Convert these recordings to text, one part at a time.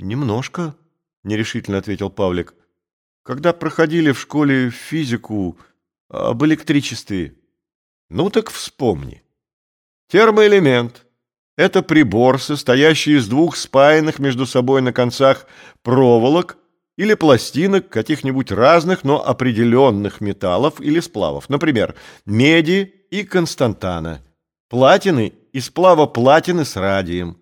Немножко, нерешительно ответил Павлик. Когда проходили в школе физику об электричестве. Ну так вспомни. Термоэлемент – это прибор, состоящий из двух спаянных между собой на концах проволок или пластинок каких-нибудь разных, но определенных металлов или сплавов, например, меди и константана, платины и сплава платины с радием.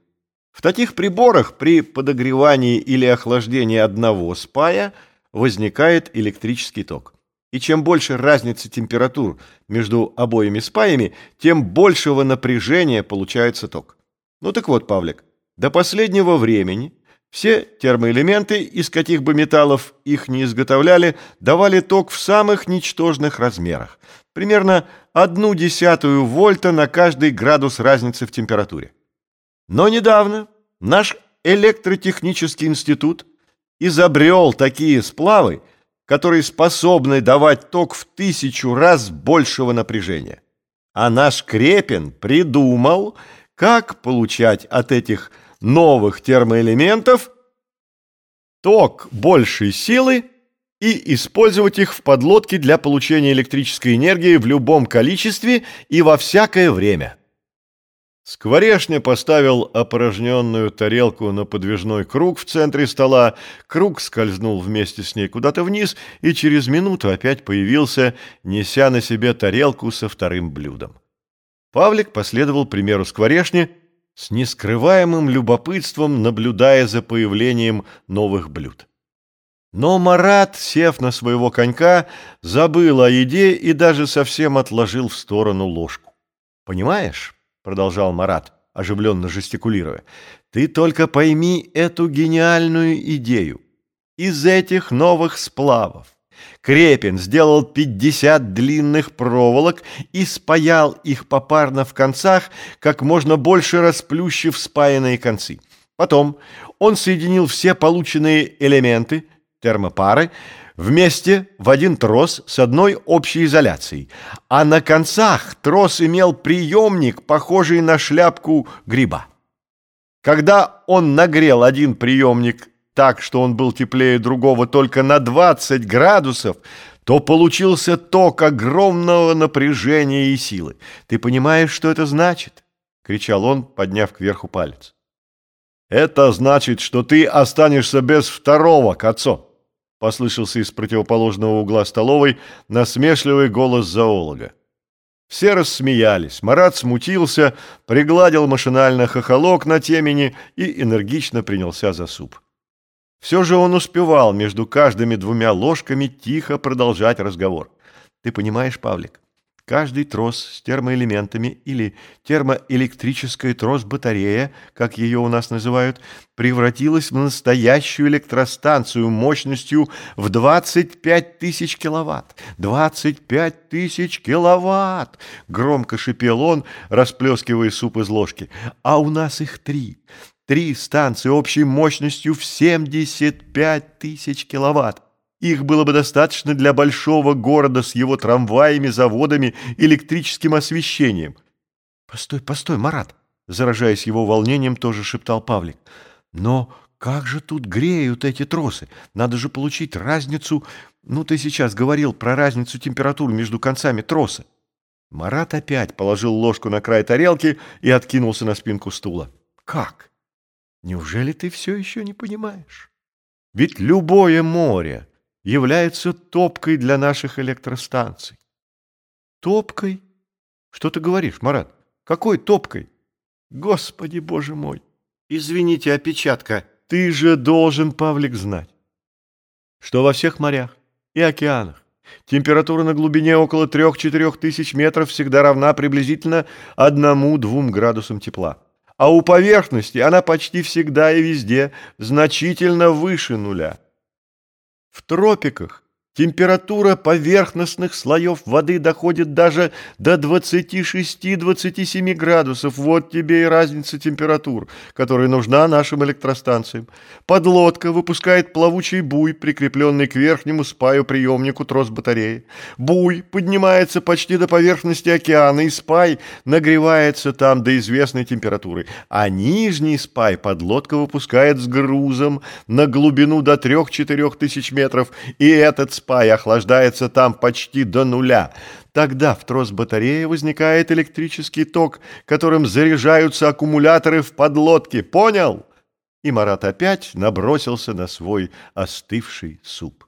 В таких приборах при подогревании или охлаждении одного спая возникает электрический ток. И чем больше разница температур между обоими спаями, тем большего напряжения получается ток. Ну так вот, Павлик, до последнего времени все термоэлементы, из каких бы металлов их не изготовляли, давали ток в самых ничтожных размерах, примерно одну десятую вольта на каждый градус разницы в температуре. Но недавно наш электротехнический институт изобрел такие сплавы, которые способны давать ток в тысячу раз большего напряжения. А наш Крепин придумал, как получать от этих новых термоэлементов ток большей силы и использовать их в подлодке для получения электрической энергии в любом количестве и во всякое время. Скворешня поставил опорожненную тарелку на подвижной круг в центре стола, круг скользнул вместе с ней куда-то вниз и через минуту опять появился, неся на себе тарелку со вторым блюдом. Павлик последовал примеру скворешни, с нескрываемым любопытством наблюдая за появлением новых блюд. Но Марат, сев на своего конька, забыл о еде и даже совсем отложил в сторону ложку. «Понимаешь?» Продолжал Марат, оживленно жестикулируя, ты только пойми эту гениальную идею. Из этих новых сплавов Крепин сделал 50 длинных проволок и спаял их попарно в концах, как можно больше расплющив спаянные концы. Потом он соединил все полученные элементы, термопары, вместе в один трос с одной общей изоляцией, а на концах трос имел приемник, похожий на шляпку гриба. Когда он нагрел один приемник так, что он был теплее другого только на 20 градусов, то получился ток огромного напряжения и силы. Ты понимаешь, что это значит? — кричал он, подняв кверху палец. «Это значит, что ты останешься без второго, Кацо!» Послышался из противоположного угла столовой насмешливый голос зоолога. Все рассмеялись. Марат смутился, пригладил машинально хохолок на темени и энергично принялся за суп. Все же он успевал между каждыми двумя ложками тихо продолжать разговор. «Ты понимаешь, Павлик, Каждый трос с термоэлементами или термоэлектрическая трос-батарея, как ее у нас называют, превратилась в настоящую электростанцию мощностью в 25 тысяч киловатт. 25 тысяч киловатт! Громко шипел он, расплескивая суп из ложки. А у нас их три. Три станции общей мощностью в 75 тысяч киловатт. Их было бы достаточно для большого города с его трамваями, заводами, электрическим освещением. «Постой, постой, Марат!» Заражаясь его волнением, тоже шептал Павлик. «Но как же тут греют эти тросы? Надо же получить разницу... Ну, ты сейчас говорил про разницу температур между концами троса». Марат опять положил ложку на край тарелки и откинулся на спинку стула. «Как? Неужели ты все еще не понимаешь? Ведь любое море является топкой для наших электростанций. Топкой? Что ты говоришь, Марат? Какой топкой? Господи, боже мой! Извините, опечатка. Ты же должен, Павлик, знать, что во всех морях и океанах температура на глубине около 3-4 тысяч метров всегда равна приблизительно 1-2 градусам тепла. А у поверхности она почти всегда и везде значительно выше нуля. В тропиках Температура поверхностных слоев воды доходит даже до 26-27 градусов. Вот тебе и разница температур, которая нужна нашим электростанциям. Подлодка выпускает плавучий буй, прикрепленный к верхнему спаю приемнику трос батареи. Буй поднимается почти до поверхности океана, и спай нагревается там до известной температуры. А нижний спай подлодка выпускает с грузом на глубину до 3-4 тысяч метров, и этот спай спай охлаждается там почти до нуля. Тогда в трос батареи возникает электрический ток, которым заряжаются аккумуляторы в подлодке. Понял? И Марат опять набросился на свой остывший суп.